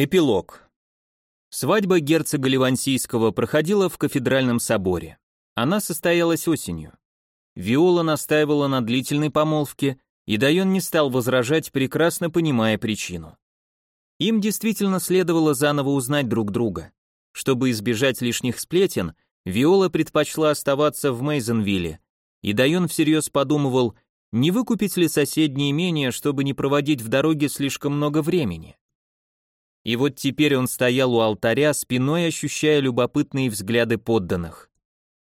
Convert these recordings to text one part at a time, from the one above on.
Эпилог. Свадьба герцога Ливансийского проходила в кафедральном соборе. Она состоялась осенью. Виола настаивала на длительной помолвке, и Дайон не стал возражать, прекрасно понимая причину. Им действительно следовало заново узнать друг друга. Чтобы избежать лишних сплетен, Виола предпочла оставаться в Мейзенвилле, и Дайон всерьез подумывал, не выкупить ли соседнее имение, чтобы не проводить в дороге слишком много времени. И вот теперь он стоял у алтаря, спиной ощущая любопытные взгляды подданных.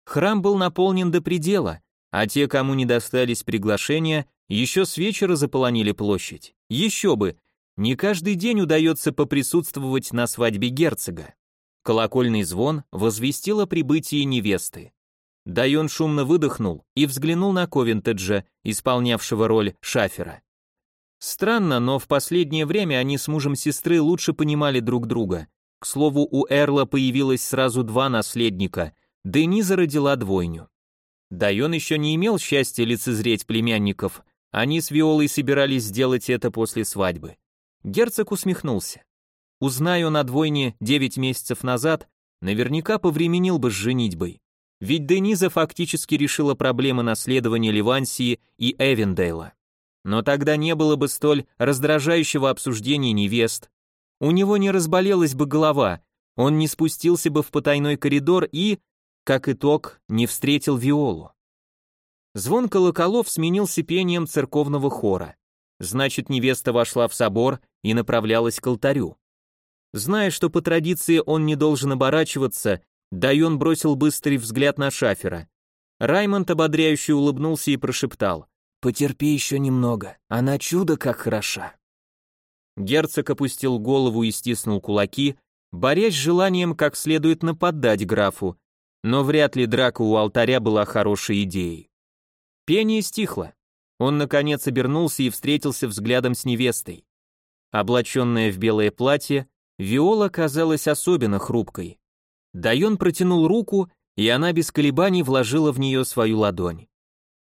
Храм был наполнен до предела, а те, кому не достались приглашения, еще с вечера заполонили площадь. Еще бы, не каждый день удается поприсутствовать на свадьбе герцога. Колокольный звон возвестил о прибытии невесты. Дайон шумно выдохнул и взглянул на Ковентеджа, исполнявшего роль шафера. Странно, но в последнее время они с мужем сестры лучше понимали друг друга. К слову, у Эрла появилось сразу два наследника. Дениза родила двойню. Дайон еще не имел счастья лицезреть племянников. Они с Виолой собирались сделать это после свадьбы. Герцог усмехнулся. Узнаю на двойне девять месяцев назад, наверняка повременил бы с женитьбой. Ведь Дениза фактически решила проблемы наследования Ливансии и Эвендейла. Но тогда не было бы столь раздражающего обсуждения невест. У него не разболелась бы голова, он не спустился бы в потайной коридор и, как итог, не встретил Виолу. Звон колоколов сменился пением церковного хора. Значит, невеста вошла в собор и направлялась к алтарю. Зная, что по традиции он не должен оборачиваться, Дайон бросил быстрый взгляд на Шафера. Раймонд ободряюще улыбнулся и прошептал. Потерпи еще немного, она чудо как хороша. Герцог опустил голову и стиснул кулаки, борясь с желанием как следует нападать графу, но вряд ли драка у алтаря была хорошей идеей. Пение стихло. Он, наконец, обернулся и встретился взглядом с невестой. Облаченная в белое платье, Виола казалась особенно хрупкой. Дайон протянул руку, и она без колебаний вложила в нее свою ладонь.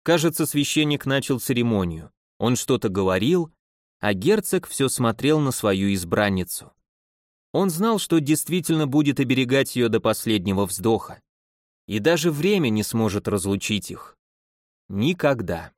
Кажется, священник начал церемонию. Он что-то говорил, а герцог все смотрел на свою избранницу. Он знал, что действительно будет оберегать ее до последнего вздоха. И даже время не сможет разлучить их. Никогда.